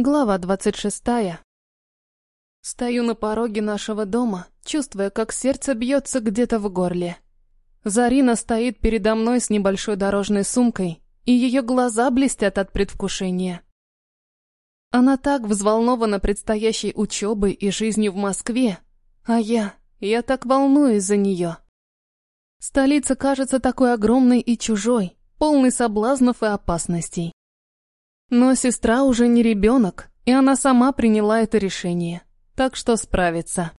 Глава двадцать шестая. Стою на пороге нашего дома, чувствуя, как сердце бьется где-то в горле. Зарина стоит передо мной с небольшой дорожной сумкой, и ее глаза блестят от предвкушения. Она так взволнована предстоящей учебой и жизнью в Москве, а я, я так волнуюсь за нее. Столица кажется такой огромной и чужой, полной соблазнов и опасностей. Но сестра уже не ребенок, и она сама приняла это решение, так что справится.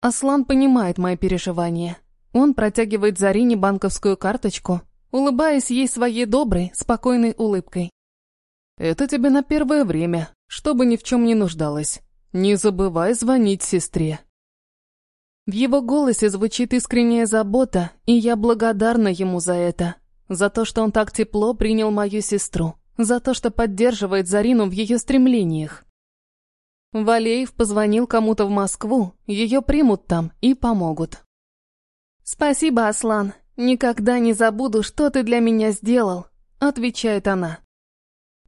Аслан понимает мои переживания. Он протягивает Зарине банковскую карточку, улыбаясь ей своей доброй, спокойной улыбкой. «Это тебе на первое время, чтобы ни в чем не нуждалась. Не забывай звонить сестре». В его голосе звучит искренняя забота, и я благодарна ему за это, за то, что он так тепло принял мою сестру за то, что поддерживает Зарину в ее стремлениях. Валеев позвонил кому-то в Москву, ее примут там и помогут. «Спасибо, Аслан, никогда не забуду, что ты для меня сделал», — отвечает она.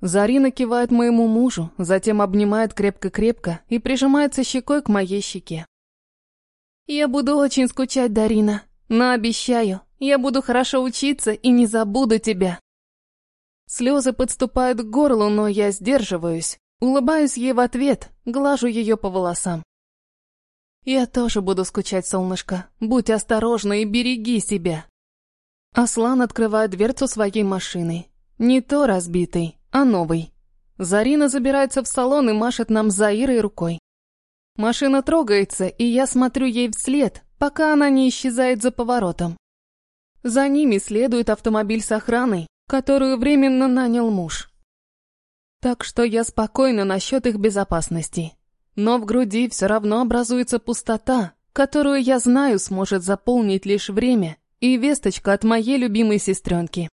Зарина кивает моему мужу, затем обнимает крепко-крепко и прижимается щекой к моей щеке. «Я буду очень скучать, Дарина, но обещаю, я буду хорошо учиться и не забуду тебя». Слезы подступают к горлу, но я сдерживаюсь. Улыбаюсь ей в ответ, глажу ее по волосам. «Я тоже буду скучать, солнышко. Будь осторожна и береги себя». Аслан открывает дверцу своей машины. Не то разбитый, а новый. Зарина забирается в салон и машет нам Заирой рукой. Машина трогается, и я смотрю ей вслед, пока она не исчезает за поворотом. За ними следует автомобиль с охраной, которую временно нанял муж. Так что я спокойна насчет их безопасности. Но в груди все равно образуется пустота, которую я знаю сможет заполнить лишь время и весточка от моей любимой сестренки.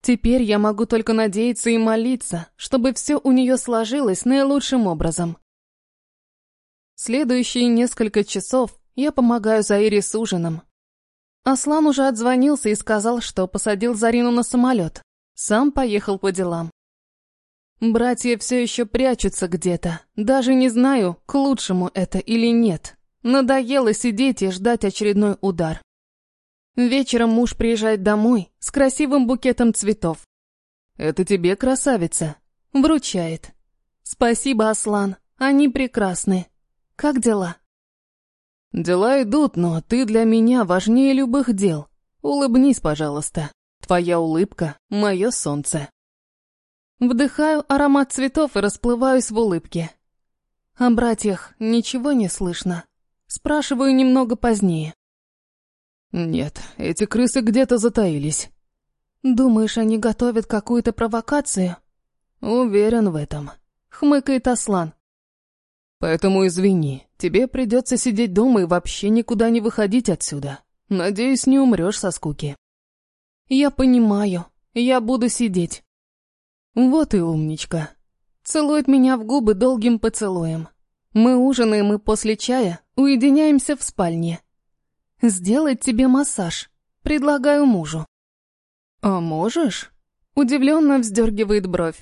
Теперь я могу только надеяться и молиться, чтобы все у нее сложилось наилучшим образом. Следующие несколько часов я помогаю Заире с ужином, Аслан уже отзвонился и сказал, что посадил Зарину на самолет. Сам поехал по делам. Братья все еще прячутся где-то. Даже не знаю, к лучшему это или нет. Надоело сидеть и ждать очередной удар. Вечером муж приезжает домой с красивым букетом цветов. «Это тебе, красавица!» Вручает. «Спасибо, Аслан, они прекрасны. Как дела?» «Дела идут, но ты для меня важнее любых дел. Улыбнись, пожалуйста. Твоя улыбка — мое солнце». Вдыхаю аромат цветов и расплываюсь в улыбке. О братьях ничего не слышно. Спрашиваю немного позднее. «Нет, эти крысы где-то затаились». «Думаешь, они готовят какую-то провокацию?» «Уверен в этом», — хмыкает Аслан. Поэтому извини, тебе придется сидеть дома и вообще никуда не выходить отсюда. Надеюсь, не умрешь со скуки. Я понимаю, я буду сидеть. Вот и умничка. Целует меня в губы долгим поцелуем. Мы ужинаем и после чая уединяемся в спальне. Сделать тебе массаж. Предлагаю мужу. А можешь? Удивленно вздергивает бровь.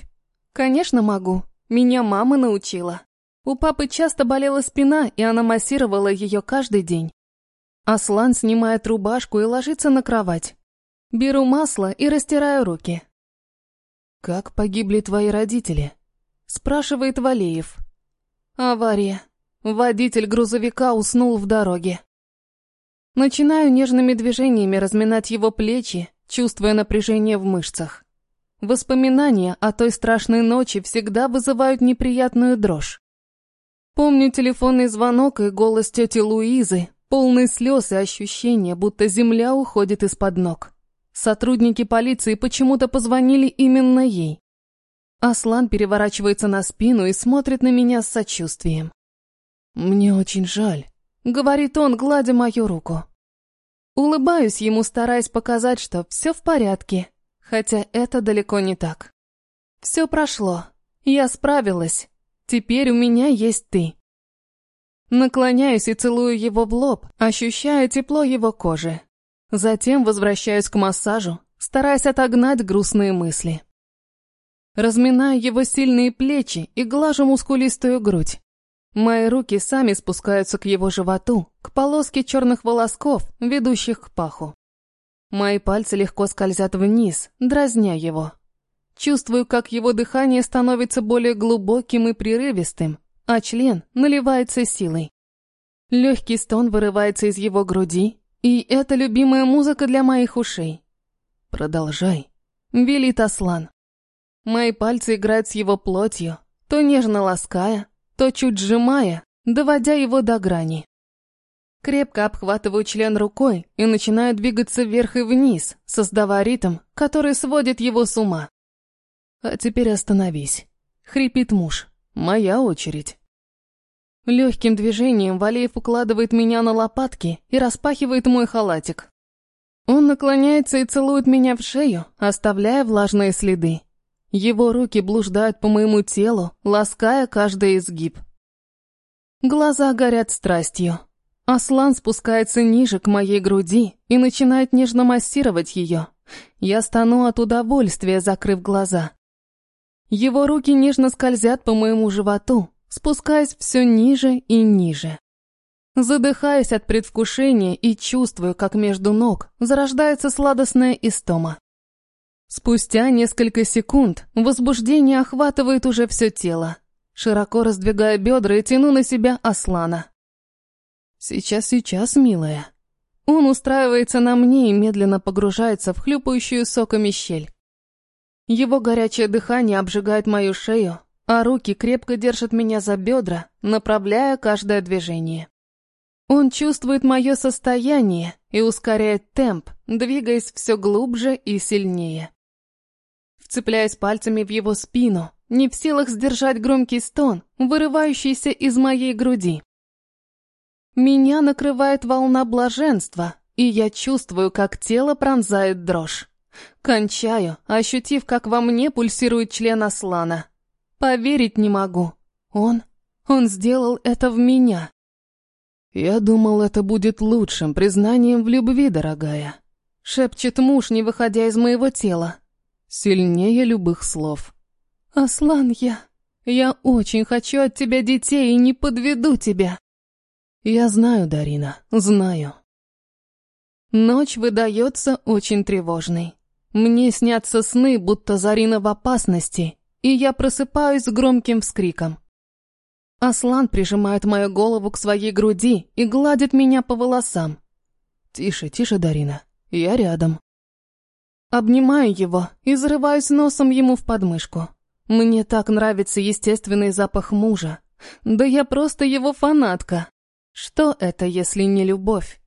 Конечно, могу. Меня мама научила. У папы часто болела спина, и она массировала ее каждый день. Аслан снимает рубашку и ложится на кровать. Беру масло и растираю руки. «Как погибли твои родители?» – спрашивает Валеев. «Авария. Водитель грузовика уснул в дороге». Начинаю нежными движениями разминать его плечи, чувствуя напряжение в мышцах. Воспоминания о той страшной ночи всегда вызывают неприятную дрожь. Помню телефонный звонок и голос тети Луизы, полный слез и ощущения, будто земля уходит из-под ног. Сотрудники полиции почему-то позвонили именно ей. Аслан переворачивается на спину и смотрит на меня с сочувствием. «Мне очень жаль», — говорит он, гладя мою руку. Улыбаюсь ему, стараясь показать, что все в порядке, хотя это далеко не так. Все прошло, я справилась, Теперь у меня есть ты. Наклоняюсь и целую его в лоб, ощущая тепло его кожи. Затем возвращаюсь к массажу, стараясь отогнать грустные мысли. Разминаю его сильные плечи и глажу мускулистую грудь. Мои руки сами спускаются к его животу, к полоске черных волосков, ведущих к паху. Мои пальцы легко скользят вниз, дразня его. Чувствую, как его дыхание становится более глубоким и прерывистым, а член наливается силой. Легкий стон вырывается из его груди, и это любимая музыка для моих ушей. «Продолжай», — велит Аслан. Мои пальцы играют с его плотью, то нежно лаская, то чуть сжимая, доводя его до грани. Крепко обхватываю член рукой и начинаю двигаться вверх и вниз, создавая ритм, который сводит его с ума. «А теперь остановись», — хрипит муж. «Моя очередь». Легким движением Валеев укладывает меня на лопатки и распахивает мой халатик. Он наклоняется и целует меня в шею, оставляя влажные следы. Его руки блуждают по моему телу, лаская каждый изгиб. Глаза горят страстью. Аслан спускается ниже к моей груди и начинает нежно массировать ее. Я стану от удовольствия, закрыв глаза. Его руки нежно скользят по моему животу, спускаясь все ниже и ниже. Задыхаясь от предвкушения и чувствую, как между ног зарождается сладостная истома. Спустя несколько секунд возбуждение охватывает уже все тело. Широко раздвигая бедра и тяну на себя Аслана. «Сейчас, сейчас, милая». Он устраивается на мне и медленно погружается в хлюпающую соками щель. Его горячее дыхание обжигает мою шею, а руки крепко держат меня за бедра, направляя каждое движение. Он чувствует мое состояние и ускоряет темп, двигаясь все глубже и сильнее вцепляясь пальцами в его спину, не в силах сдержать громкий стон, вырывающийся из моей груди. Меня накрывает волна блаженства, и я чувствую, как тело пронзает дрожь. Кончаю, ощутив, как во мне пульсирует член Аслана. Поверить не могу. Он... он сделал это в меня. «Я думал, это будет лучшим признанием в любви, дорогая», — шепчет муж, не выходя из моего тела. Сильнее любых слов. «Аслан, я... Я очень хочу от тебя детей и не подведу тебя». «Я знаю, Дарина, знаю». Ночь выдается очень тревожной. Мне снятся сны, будто Зарина в опасности, и я просыпаюсь с громким вскриком. Аслан прижимает мою голову к своей груди и гладит меня по волосам. «Тише, тише, Дарина, я рядом». Обнимаю его и зарываюсь носом ему в подмышку. Мне так нравится естественный запах мужа. Да я просто его фанатка. Что это, если не любовь?